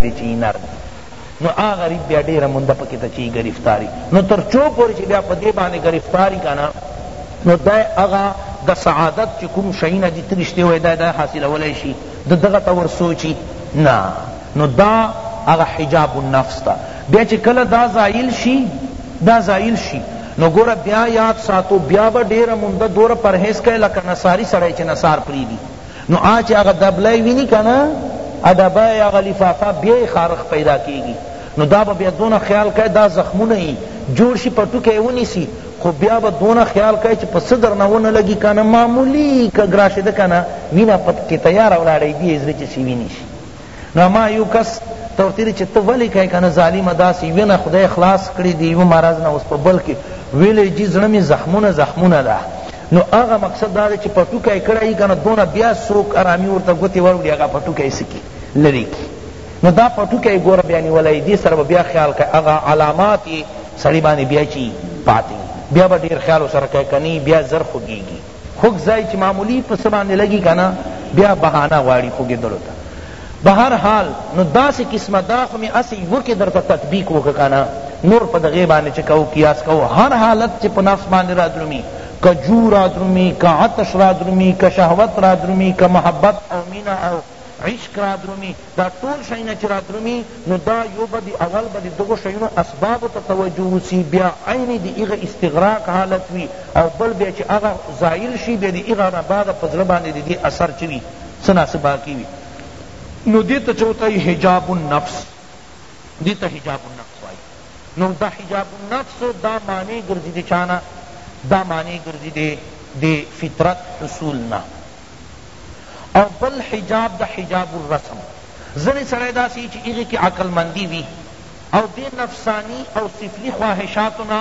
دی چی نر دی نو آ غریب بیا ډیره مونده پکی ته چی گرفتاری نو تر چو پوری چی بیا په دی باندې گرفتاری کنا نو دای اغا د سعادت چی کوم شینا دی ترشته وای دای دای حاصل ولای شی د دغه تور سوچی نه نو دا اغا حجاب النفس تا بیا چی کله دا زائل شی دا زائل شی نو گورا بیا یاد ساتو بیا با ډیره مونده دور پرهیز کئ لکه نصاری سړی چی نصار پریدی نو آ چه هغه دبله وینی کنه ادبه هغه لفافه بیا یې خارښ پیدا کیږي نو دا به بیا دونه خیال کوي دا زخمونه یې جوړ شي پټوکی یې ونیسي خو بیا به دونه خیال کوي چې په څه درنه ونه لګي کنه معمولي که ګراشیده کنه وینه پکې تیاره ولاړه وي بیا یې زړه چې سي ویني شي نو ما یو کس ته ورته ویل چې ته ولې کوې کنه ظالمه داسې یوه نه خدای خلاص کړي د یوه مرض نه اوس په بل کې ویلې جي زړه مې زخمونه زخمونه ده نو هغه مقصد دا دی چې پټوکی یې کړی کنه دونه بیا څوک ارامي ورته ګوتې وروړي هغه پټوکی یې څه کړي لرې کړي نو دا پټوکی یې ګوره بیا نیولی دې سره به بیا خیال کوي هغه علامات یې سړي باندې بیا چی پاتې بیا به ډېر خیال ورسره کوي که بیا زر خوږېږي خوږ ځای چی معمولی په څه باندی لګی کنه بیا بهانه غواړی خوږیدلو ته بهر حال نو داسی قسمه دا خو می اسی یو کی درته تطبیق وکه کنه نور په دغه باندې چې کو قیاس کو هر حالت چې په نفس باندې را درومي که جو را درومي که عطش را درومي که شهوت را درومي که محبت او مینه او عشق را درومي دا ټول شیونه چی رادرومی نو دا یو به دی اول به دی دغو شیونو اسبابو ته توجه وسی بیا عین دی هغه استغراق حالت وی او بل بیا چی هغه زایل شی بیا دی هغه نه بعد په زړه باندی ددی اثر چه وی څه نا څه باقی وی نو دی ته چه ورته وایی حجاب النفس دی ته حجاب النفس وایی نو دا حجاب النفس دا معنی ګرځی دی چانا دا معنی ګرځی دی دی فطرت حصول نه او بل حجاب د حجاب الرسم ځنی سړی داسی وی چی هغی کی عقل مندی وی او دی نفسانی او سفلی خواهشاتو نه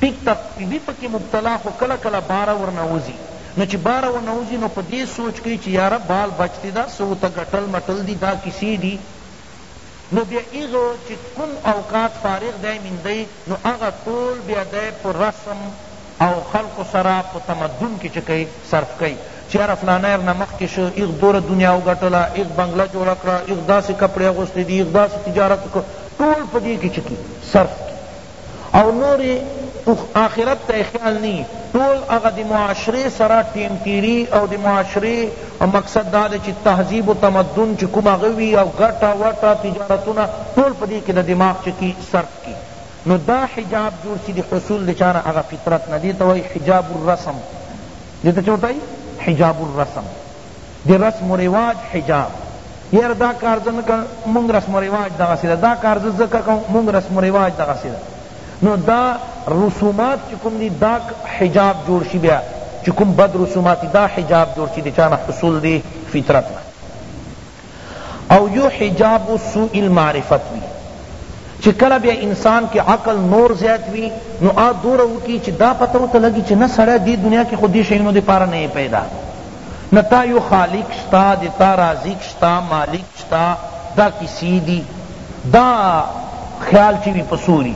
ټیک ته وی پکی مبتلا خو کله کله بار ورنه وزی نو چی بار ورنه وزی نو په دی سوچ کئی چی یاره بال بچ تی دا څه ورته ګټل مټل دی دا کسی دی نو بیا ایغه چی کوم اوقات فارغ دی میندی نو هغه ټول بیا دی په رسم او خلقو سره په تمدن کی چه کئی صرف کئی چی یاره فلانی ارنه مخکی شو ایغ دوره دنیا وګټله ایغ بنګله جوړه کړه ایغ داسی کپړی اغوستی دی ایغ داسی تجارت وکړ ټول پدی کی چه کی صرف کی او نور یې آخرت ته خیال نی ټول هغه د معاشرې سره ټیم تیری او د معاشرې مقصد دا دی چې تهذیب و تمدن چې کوم هغه وي او ګټه وټه تجارتونه ټول په دې کې د دماغ چې کی صرف کی نو دا حجاب جوړ سی دی حصول دی چانه هغه فطرت نه دیته وای حجاب الرسم دیته چوتای حجاب الرسم دی رسم و رواج حجاب یاره دا کار زه نکړ مونږ رسم و رواج دغسی ده دا کار زه ځکه کوم مونږ رسم و رواج دغسی ده نو دا رسومات چې کوم دی دا حجاب جوړ شي بیا چې کوم بد رسومات دا حجاب جوړ شي د چانه حصول دی فطرت نه او یو حجاب سوء المعرفت وی چی کله بیا انسان کی عقل نور زیات وی نو آ دوره وکی چی دا پته ورته لګی چی نه سړی دی دنیا کی خو دی شیونو دی پاره نه پیدا نه تا یو خالق شتا دی تا رازق شتا مالک شتا دا کسی دی دا خیال چی وی په سوری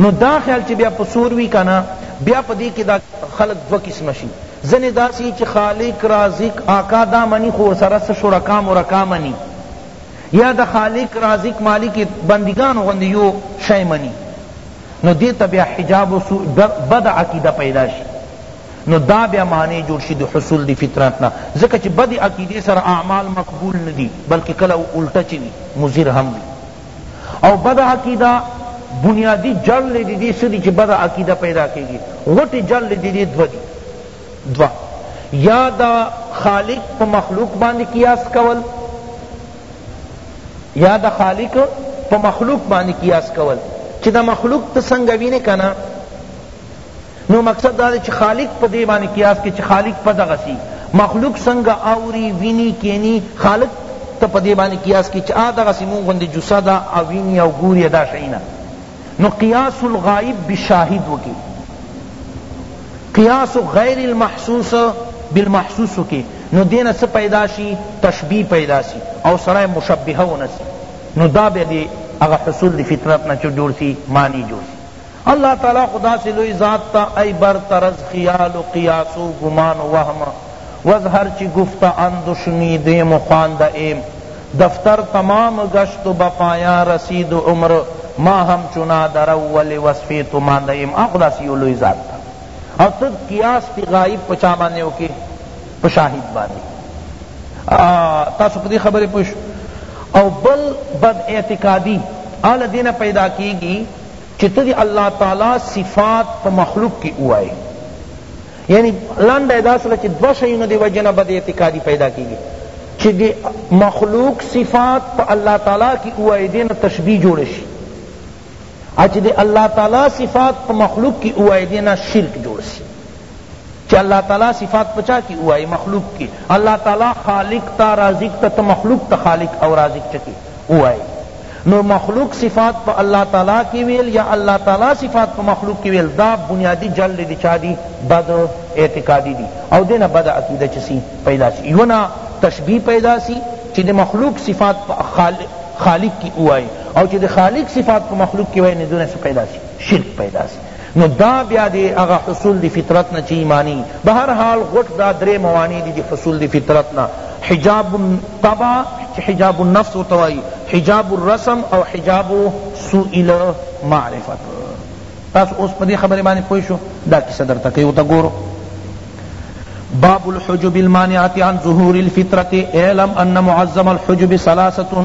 نو دا خیال چی بیا په سور وی کنه بیا په دی کی دا خلق دوه قسمه شی ځنی داسی چی خالق رازق آقا دا منی خو ورسره څه شرکا مرکا منی یا د خالق رازق مالک بندگانو غوندی یو شی منی نو دی ته بیا حجاب و بد عقیده پیدا شی نو دا بیا معنی جوړ شي د حصول دی فطرت نه ځکه چې بدی عقیده سره اعمال مقبول ندی بلکې کله الټه چوي مضر هم وي او بد عقیده بنیادی جړ لې دې دې سدي چې بد عقیده پیدا کیږي غټي جړ لې دې دې دو دي دوا یا دا خالق په مخلوق باندې قیاس کول یا دا خالق په مخلوق باندې قیاس کول چې دا مخلوق ته څنګه وینې کنه نو مقصد دا دی چی خالق په دی باندی قیاس کړی چی خالق په دغسی مخلوق څنګه اوری وینی کینی خالق ته په دی باندی قیاس کړی چی آ دغسی مونږ غوندی جثه ده او وینی او ګوری دا شیونه نو قیاس الغایب بالشاهد وکی قیاس غیر المحسوس بالمحسوس وکی نو دین څه پیدا شی تشبیه پیدا شی او سره مشبهه ونسی نو دا به دی هغه حصول دی فطرت نه چ جوړ سی معنی جوړ سی الله تعالی خو داسې لوی ذات ته ای بر طرز خیال و قیاس و ګمان و وهم وز هر چی گفت اند و شنیدیم و خوانده ایم دفتر تمام گشت و به پایان رسید و عمر ما همچنا در اول وصف تو مانده ایم آن خو داسې یو لوی ذات ته او ته قیاس پی غایب په چا باندې وکې په شاهد باندې تاسو په دې خبرې پوه او بل بد اعتقادی اله دینه پیدا کیږي چی ته دی الله تعالی صفات په مخلوق کی ووایی یعنی لنډه دا سوله چی دوه شیونو دی وجه نه بد اعتقادی پیدا کیږی چی دی مخلوق صفات په الله تعالی کی ووایی دی نه تشبیه جوړ شی او چی دی الله تعالی صفات په مخلوق کی ووایی دی نه شرک جوړ شی چی الله تعالی صفات په چا کی وای مخلوق کی الله تعالی خالق تا رازق تا ته مخلوق ته خالق او رازق چکی وای نو مخلوق صفات په الله تعالی کی ویل یا الله تعالی صفات په مخلوق کی ویل دا بنیادی جل دی چا دی بد اعتقادی دی او دینا بد عقیدہ چسی پیدا سی یونا تشبیح پیدا سی چی دی مخلوق صفات په خالق خالق کی اوای او چې د خالق صفات په مخلوق کې وای نه دونه پیدا شي شرک پیدا شي نو دا بیا دی هغه حصول دی فطرت نه چی معنی بهر حال غټ دا درې موانع دی دی حصول دی فطرت نه حجاب الطبع چی حجاب النفس وتوای حجاب الرسم او حجاب سئیل معرفت تاسو اوس پدی خبر باندې پوه شو دا کیسه درته کوي وته ګورو باب الحجب المانعه عن ظهور الفطره اعلم ان معظم الحجب ثلاثه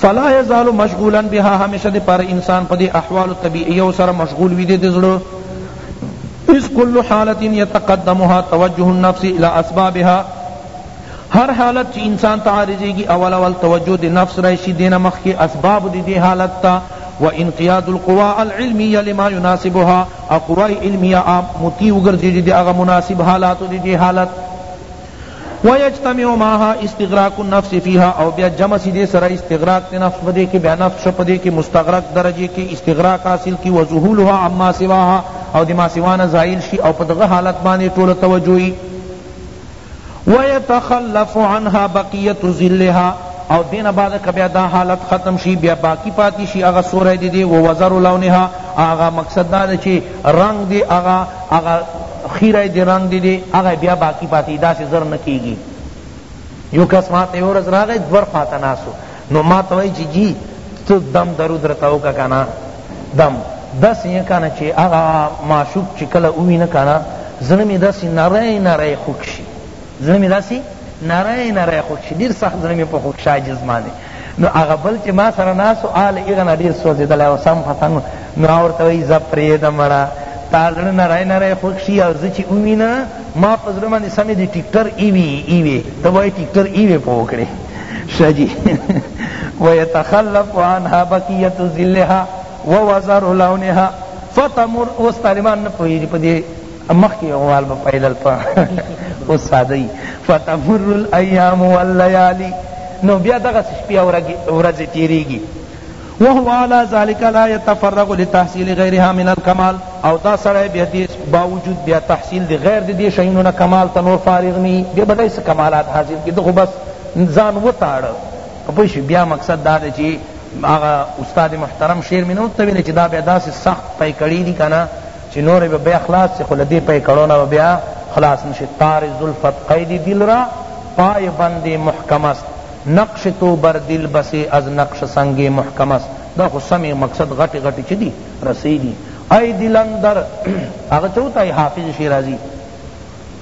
فلا یزال مشغولا بها همیشه دی پر انسان په دی احوال طبیعیو سره مشغول وی دی دزړه اس کل حالت یتقدمها توجه النفس الى اسبابها هر حالت چی انسان تعارضی کی اول اول توجه دی نفس رئیسی دین مخ کی اسباب دی دی حالت تا و انقیاد القوا العلمیہ لما يناسبها اقوائی علمیہ آپ مطیع گرزی دی اغا مناسب حالات دی دی حالت و یجتمع معها استغراق النفس فیها او بیا جمع سی دے سرا استغراق تے نفس پدے کہ بیا نفس شو پدے کہ مستغرق درجے کہ استغراق حاصل کی و ذحولها عما سواها او دی ما سوا نه زائل شی او پدغه حالت باندے ټول توجہی و یتخلف عنها بقیت ظلها او دینا بعد که بیا دا حالت ختم شی بیا باقی پاتی شی اغا سوری دی دی و وزر لونها اغا مقصد دا چی رنگ دی اغا اغا خیره دی رنگ دی دی هغه بیا باقی پاتی داسی زر نکیگی یو کس ما ته ورځ راغی دور خواته ناسو نو ما ته وای چې جی تو دم درود رته وکا کنا دم دس یې کنا چې هغه معشوق چې کله وی نه کنا زړه می دس نری نری خوښ شي زړه می داسی نری نری خوږ شي ډیر سخت زړه می په خوږ شاه جسمانه نو هغه بل چې ما سره ناسو آل هغه نه ډیر سوځېدلی او سم ختم نو هغه ورته وایي زه پرېږده مړه تا زړه نری نری خوږ شي او زه چې ووینه ما په زړه باندې سمې د ټیکټر ایوي ایوي ته وایي ټیکټر ایوي په وکړې ښه جي ویتخلف عنها بقیت ظلها ووزر لونها فتمر اوس طالبان نه پوهېږي په دې مخکی اغوال به پیلل په اوس ساده ای فتمر الايام والليالي نو بیا دغه شپې او ورځې تیریږي وهو على ذلك لا يتفرغ لتحصيل غيرها من الكمال او دا سړی بیا دې باوجود بیا تحصیل دی غیر دې شینو نه کمال ته نور فارغ نی بیا بدای څه کمالات حاصل کی دغه بس ځان وتاړه پوه بیا مقصد دا دی چې هغه استاد محترم شعر مې نه ورته ویلی چې دا بیا داسې سخت پی کړی دي که نه چی نوری به بیا خلاص سی خو له دی پی کړو نه به بیا خلاص نشی تار زلفت قید دل را پای بند محکم است نقش تو بر دل بسی از نقش سنگ محکم است دا خو سمی مقصد غټی غټی چه دی رسی دی ای دل اندر هغه چه وتای حافظ شیرازی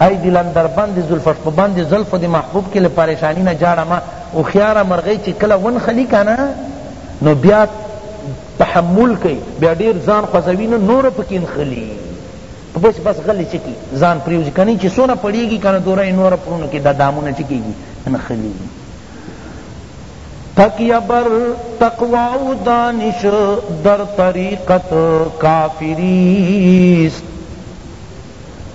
ای د لندربند زلفش په بند زلفو د محبوب کې له پریشانی نه ژاړم هوښیاره مرغۍ چې کله ونښلي که نه نو بیا تحمل کوي بیا ډېر ځان خوځوي نه نور پکې نښلي بس بس غلی چکی ځان پریوزی کنی چې سونه پړیږي کنه دوره نور پرونو کې د دامونه چکیږي نخلی تکیه بر تقوا و دانش در طریقت کافریست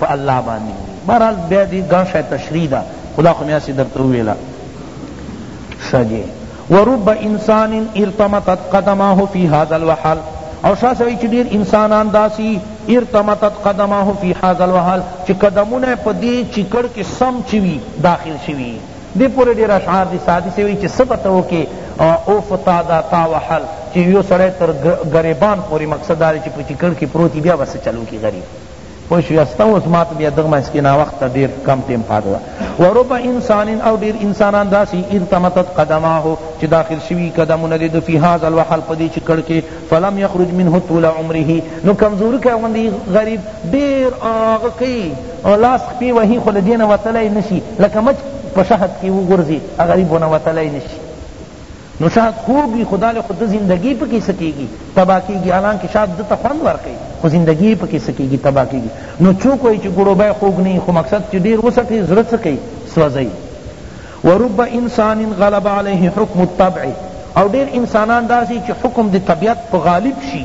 په الله باندی وی بهرحال بیا دی ګڼ شای تشریح ده خو دا خو می هسی درته وویله ښه جی ورب انسان ارتمتت قدماه فی هذا الوحل او شاہ سوئی چی دیر انسانان داسی ارتمتت قدمه فی حاز الوحل چی قدمون پا دی چکڑ کی سم چوی داخل شوی دی پوری دیر اشعار دی سادی سوئی چی سبتو کی او فتا دا تا وحل چی یو سڑے تر گریبان پوری مقصد داری چی پا چکڑ کی پروتی بیا بس چلو کی غریب پوه شوی استا اوس ما ته بیا دغه منځ کې ناوخته ډېر کم ټیم پاته ده ورب انسان او ډېر انسانان داسې ارتمتت قدماه چې داخل شوي قدمونه دې د فی هذا الوحل په دې چکړ کې فلم یخرج منه طول عمره نو کمزوري کوي غوندې غریب ډېر هغه کوي لاس خپې وهي خو له دې نه وتلی نشي لکه مچ په شهد کې وغورځي غریب ونه وتلی نشي نو شات خوږ وي خو دا له خود زندګی پکې څه کېږي تباه کېږي حالانکه شات ده ته خوند ورکوي خو زندګی یې پکې څه کېږي تباه کېږي نو څوک وایي چې ګړوبی خوږ نه وي خو مقصد چې ډېر وڅټې زړه څه کوي سوځوي ورب انسان غلب علیه حکم الطبع او ډېر انسانان داسې چې حکم د طبیعت په غالب شي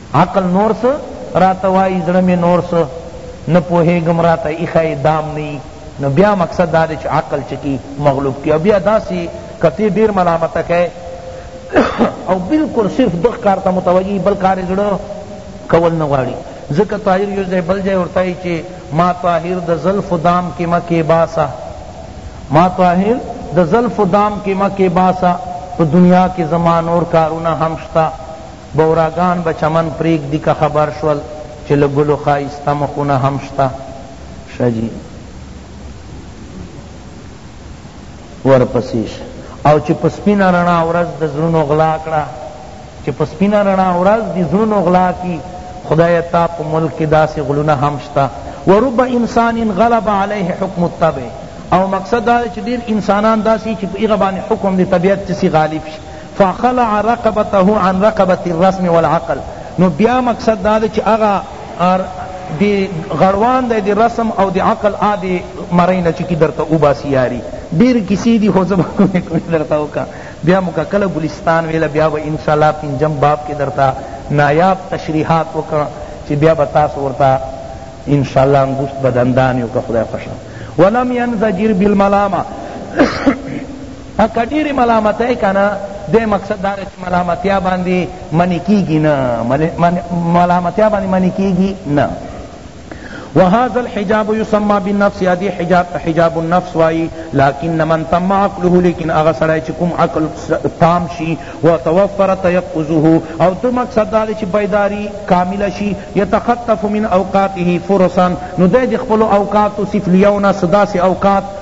عقل نور څه راته وایی زړه می نور څه نه پوهیږم راته ایښی دام نه یی نو بیا مقصد دا دی چې عقل چې کی مغلوب کی او بیا داسی که تی ډیر ملامته کئ او بالکل صرف دغ کار ته متوجه بل کار زړه کول نه غواړي ځکه طاهر یو ځای بل ځای ورته وایي چې ما طاهر د زلفو دام کې مه کې باسه ما طاهر د زلفو دام کې مه کې باسه په دنیا کې زما نور کارونه هم شته بوراګان به چمن پرېږدي که خبر شول چې له ګلو ښایسته مخونه هم شته شه جي ورپسې شه او چې په سپینه رڼا ورځ د زړونو غلا کړه چې په سپینه رڼا ورځ د زړونو غلا کی خدای تا په ملک کې داسې غلونه هم شته ورب انسان غلب علیه حکم الطبع او مقصد دا چې ډیر انسانان داسې چې په هغه باندې حکم د طبیعت څه غالب شي فخلع رقبته عن رقبة الرسم والعقل نو بیا مقصد دا دی چی هغه دی غړوان دی دی رسم او دی عقل آ دی مرئی نه چی کی درته وباسی یاری ډیر کیسی دی خو زه به کومې کومې درته وکړم بیا مو که کله ګلستان ویله بیا به ان شاء الله پنځم باب کې درته نایاب تشریحات وکړم چې بیا به تاسو ورته ان شاء الله انګوست بدندان یو که خدای خوښه ولم ينزجر بالملامه ها که ډیری ملامتۍ کنه دی مقصد دا دی چی ملامتیا باندی منی کیږی نه ملامتیا باندی منی کیږی نه وهذا الحجاب يسمى بالنفس یا دی حجاب حجاب النفس وائی لكن من تم عقله لیکن اغا سڑای چی کم عقل تام شی وتوفر تيقظه او دو مقصد دا چی بیداری کامل شی یتخطف من اوقاته فرصا نو دی دی خپل اوقات سفلیونا صدا سے اوقات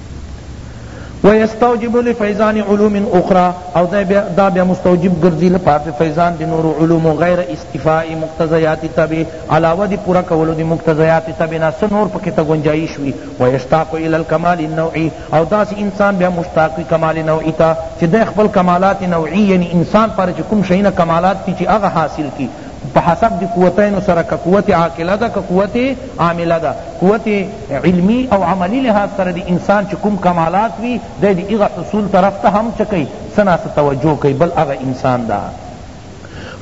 ويستوجب لفيضان علوم اخرى او دا بیا مستوجب گرزی لپاره د فیضان د نورو علومو غیر استیفاء مقتضیات طبع علاوه دی پورا کولو دی مقتضیات طبع نا څه نور پکې ته گنجائش وی ويشتاق الی الکمال النوعی او دا سی انسان بیا مشتاق وی کمال نوعی تا چی د خپل کمالات نوعی یعنی انسان پر چی کوم شینا کمالات تی چی هغه حاصل کی په حسب دی قوتینو سره که قوت عاقله ده که قوت عامله ده قوت علمی او عملی لحاظ سره دی انسان چه کوم کمالات وی دی دی اغا حصول طرف ته هم چه کئی سنا سا توجه کئی بل اغا انسان دا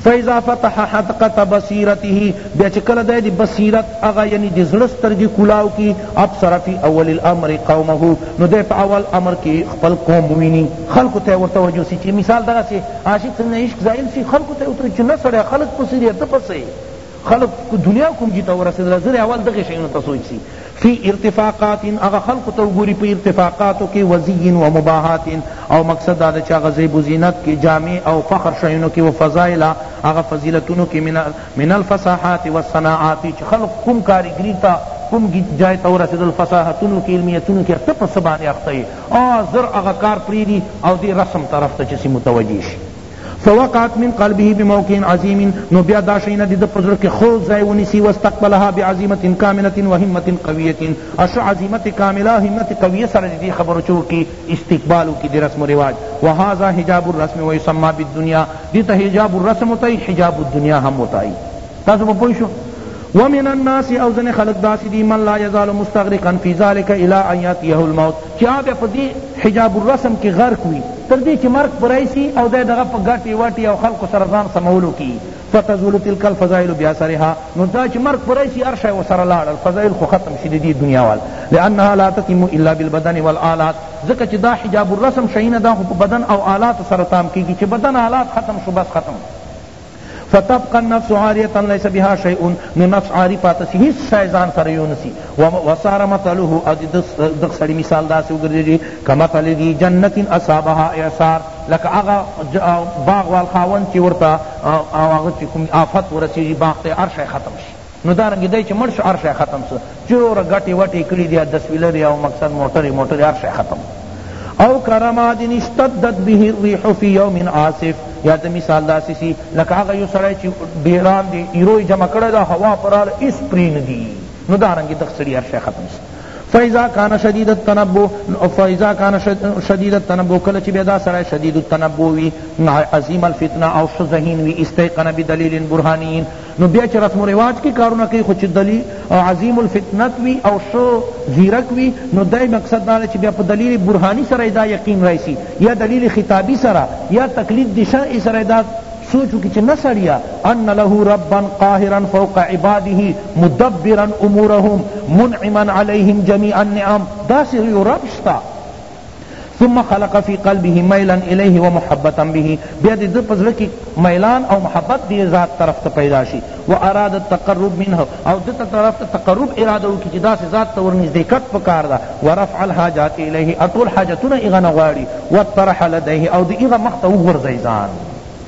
فاذا فتح حدقت بصیرته بیا چه کله دی بصیرت اغا یعنی دی زړه سترګې کلاو کی ابصر فی اول الامر قومه نو دی په اول امر کی خپل قوم ویني خلقو ته ور توجه سی چی مثال دغه سی عاشق سن عشق زائل سی خلقو ته اتر چی نه سړی خلق پسی دی ته پسی خلق دنیا کوم جی ته ورسیدل زر اول دغه شینو ته سوچ سی فی ارتفاقات هغه خلق ته وګوری په ارتفاقاتو کی وزین و مباحات او مقصد دا چا غزیب و زینت کی جامع او فخر شینو کی و فضائل هغه فضیلتونو کی من الفصاحات والصناعات چی خلق کوم کاریگری تا کوم جای ته ورسیدل فصاحتونو کی علمیتونو کی ته پس باندې اخته او زر هغه کار پریږدي او دې رسم طرف ته چسی متوجه شي فوقعت من قلبه بموقع عظیم نو بیا دا شینا د په زړه کې خو ځای ونیسی واستقبلها بعزیمت کاملت و همت قویت اشو عزیمت کامله همت قویه سره دې خبرو چو کی استقبال کی د رسم و رواج وهذا حجاب الرسم و یسمى بالدنیا دې ته حجاب الرسم وتای حجاب الدنیا هم وتای تاسو په پوه شو ومن الناس او ځنه خلق داسی دی من لا یزال مستغرقا فی ذلک الی ان یاتیه الموت چې هغه په دې حجاب الرسم کې غرق وي تر دې چې مرګ پرایسی او دغه په ګټي واټي او خلق سره ځان سمولو کی فتزول تلک الفضائل بیاثرها نو دا چې مرګ پرایسی هر شی وسره لاړ الفضائل خو ختم شې دې دنیا وال لانها لا تتم الا بالبدن والآلات ځکه چې دا حجاب الرسم شینه دا خو بدن او آلات سره تام کیږي چې بدن آلات ختم شو بس ختم فتبقى النفس عارية ليس بها شيء نو نفس عاری پاتسی هیڅ شای ځان سره یو نسی وصار مثله او دغ سړی مثال داسی وګرځیږي کمثل ذی جنت اصابها اعصار لکه هغه باغ وال خاوند چې ورته هغه چې کوم آفت ورسیږي باغ ته هر شای ختم شي نو دا رنګ دی چی مړ شو هر شی ختم سو چی وروره ګټی وټی کړی دی دس ویلری او مقصد موټری موټری هر شی ختم او کرماد اشتدت به الريح في يوم عاصف یا د مثال داسی سی لکه هغه یو سړی چی ډیران دی ایروی جمع کړی دا هوا پرال اس پرین دی نو دا رنګ دغ سړی هر شی ختم سو فاذا كان شديد التنبو فاذا كان شديد التنبو کله چې بيدا سره شديد التنبو وي عظيم الفتنه او شذهين وي استيقن بدليل برهاني نو بیا چه رسم و رواج کی کارونه کئی خو چه دلی عظیم الفطنت وی او ښه ځیرک وی نو دای مقصد دا ده چه بیا په دلیل برهانی سره دا یقین رایسی یا دلیل خطابی سره یا تقلید دی شرع سره دا سوچ وکی چه نه سړیه ان له ربا قاهرا فوق عباده مدبرا امورهم منعما علیهم جمیع النعم داسی یو رب شته ثم خلق فی قلبه میلا الیه و محبتا به بیا د ده په زړه کې میلان او محبت دې ذات طرف ته پیدا شي و اراد التقرب منه او ده ته طرف ته تقرب اراده وکړي چې داسې ذات ته ورنږدېکت پکار ده و رفع الحاجات الیه او ټول حاجتونه هغه نه غواړي و طرح لدیه او د هغه مخ ته وغورځوي ځان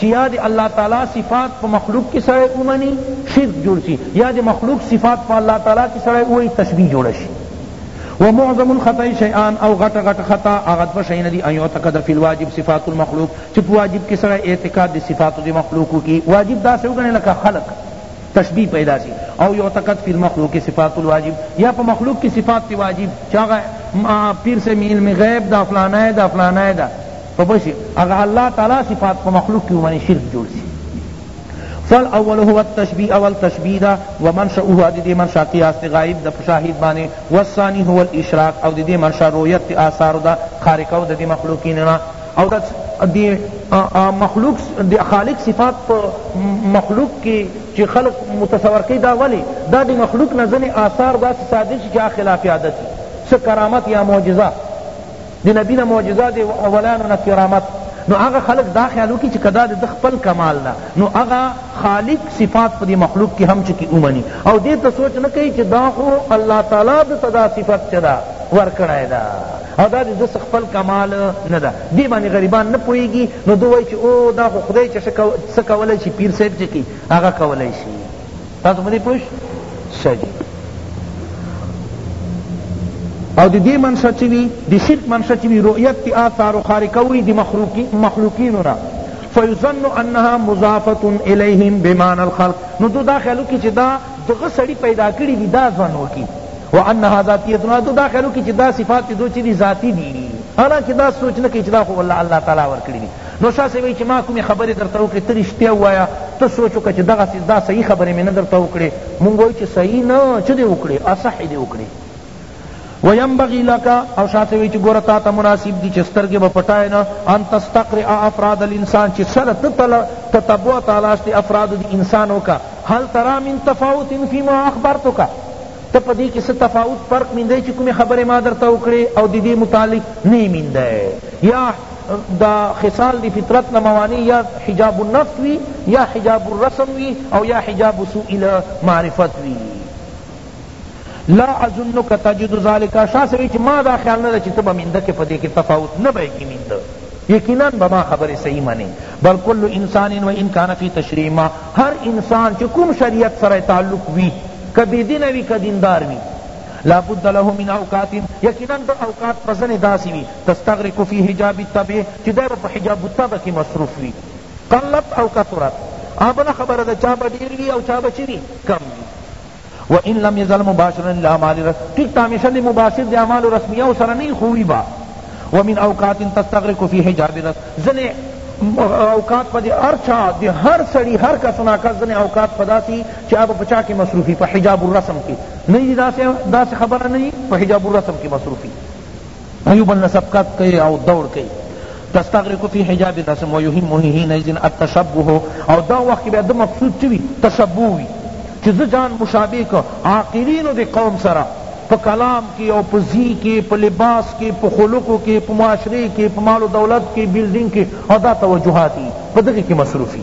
چی یا د الله تعالی صفات په مخلوق کی سړی ومنی شرک جوړ سی یا د مخلوق صفات په الله تعالی کی سړی ووایی تشبیه جوړه شی ومعظم الخطأ شیئان او غټ غټ خطا هغه دوه شیونه دی ان یعتقد فی الواجب صفات المخلوق چی په واجب کی سره اعتقاد دی صفات دی مخلوق کی واجب دا سو گنے لکا خلق تشبیح پیدا سی او یعتقد فی المخلوق صفات الواجب یا په مخلوق کی صفات دی واجب چاغه پیر سے علم غیب دا فلانا دا فلانا دا په پسې هغه الله تعالی صفات په مخلوق کې ومني شرک جوړ سي فالاول هو التشبیه اول تشبیه دا ومنشأه او دی منشا قیاس دی غائب دا شاہد بانے والثانی هو الاشراق او دی منشا رویت دی آثار دا خارقو دی مخلوقیننا او دا دی مخلوق دی خالق صفات پا مخلوق کی چی خلق متصور کی دا ولی دا دی مخلوق نزن آثار دا سی صادر چی خلاف عادت سی کرامت یا معجزہ د نبی نه معجزه د اولانو نه کرامت نو هغه خلق دا خیال وکړي چې کدا د خپل کمال ده نو هغه خالق صفات په دې مخلوق کې هم چکه اومني او دې ته سوچ نه کوي چې دا خو الله تعالی د تدا صفت چدا ورکړای ده او دا د دس خپل کمال نه ده دې باندې غریبان نه پويږي نو دوی چې او دا خو خدای چې سکولای شي پیر صاحب چې کی هغه کولای شي تاسو باندې پوښ سجي او د دې منشا چې وي د شرک منشا چې وي رؤیت د آثارو خارقه وي د مخلوقینو نه فیظن انها مضافه الیهم بمعنى الخلق نو دو دا خیالو کې چې دا دغه سړی پیدا کړی دی دا ځان وکي وانها ذاتیتنا دو دا خیالو کې چې دا صفات دو چې دي ذاتی دي حالانکه دا سوچ نه کوي چې دا خو الله الله تعالی ورکړي دي نو شاه صاحب وایی چی ما کومی خبری درته وکړی ته رشتیا ووایه ته سوچ وکړه چی دغه سی دا صحیح خبری می نه درته وکړی مونږ وایو چی صحیح نه چه دی وکړی اصح دی وکړی وینبغی لک او شاه صاحب وایی چی ګوره تا ته مناسب دی چی سترګی به پټای نه ان تستقرئ افراد الانسان چی سره تتبع تالاش دی افراد دی انسان وکا هل ترا من تفاوت فی ما اخبرتک ته په دې کې څه تفاوت فرق میندای چې کومې خبرې ما درته وکړې او د دې متعلق نه یې میندای یا دا خصال دی فطرت نه موانع یا حجاب النفس وی یا حجاب الرسم وی او یا حجاب سوء المعرفت وی لا اظنک تجد ذلک شاہ سوی چی ما دا خیال ندا چی تبا مندہ کے پدے کے تفاوت نبے کی مندہ یقینا بما خبر صحیح منے بل کل انسان و ان کان فی تشریع ما ہر انسان چی کم شریعت سر تعلق وی کبی دین وی کدیندار وی لابد له من اوقات یقینا دو اوقات پزن داسی وی تستغرق فی حجاب الطبع چی دا به په حجاب الطبع کی مصروف وی قلت او کثرت او بله خبره ده چا به ډیر وی او چا به چی وی کم وی و ان لم یزل مباشرا لاعمال رس ټیک ته همیشه دی مباشر دی اعمال رسمیه سره نه خوی با ومن اوقات تستغرق فی حجاب رس زنه اوقات پا دی هر چا دی هر سڑی هر کس ناکس زن اوقات پا داسی چی آب پچا کی مصروفی پا حجاب الرسم کی نئی داسی, داسی خبر نئی پا حجاب الرسم کی مصروفی ایوب النسبقت کئی او دور کئی تستغرق فی حجاب الرسم و یهمه حین اذن التشبه او دا وخت بیا د مقصود چوی تشبه وی چې زه ځان مشابه کو عاقلینو د قوم سره په کلام کې او په زی کې په لباس کې په خلقو کې په معاشره کې په مال و دولت کې بلډینګ کې او دا توجهاتی په دغه کې مصروفی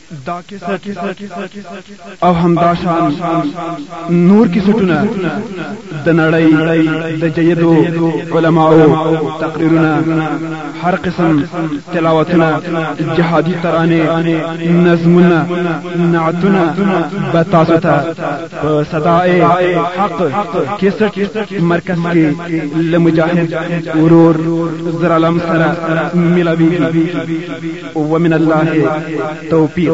دا کیسټ او همدا شان نور کیسټونه د نړۍ د جیدو علماو تقریرونه هر قسم تلاوتونه جهادي ترانې نظمونه نعتونه به تاسو ته په صداي حق کیسټ مرکز کې لمجاهد ورور زرالم سره ملاوي ومن الله توفیق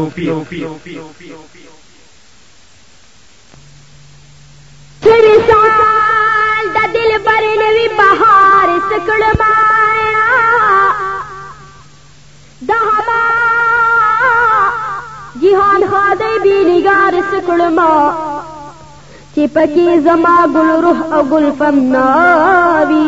تیرې سال د دل بر نوی بهار سکړ ما د هما جهان خاده بی نگار سکړ ما چې پکې زما ګل روح او ګل فنا وی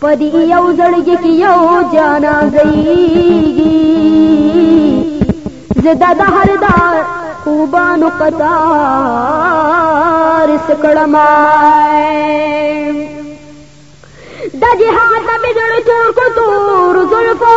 په دې یو زړګي کې یو جانا زیږي زدا د هر دا خوبانو قطار سکړم د جهاد په زړه تور کو تور زلفو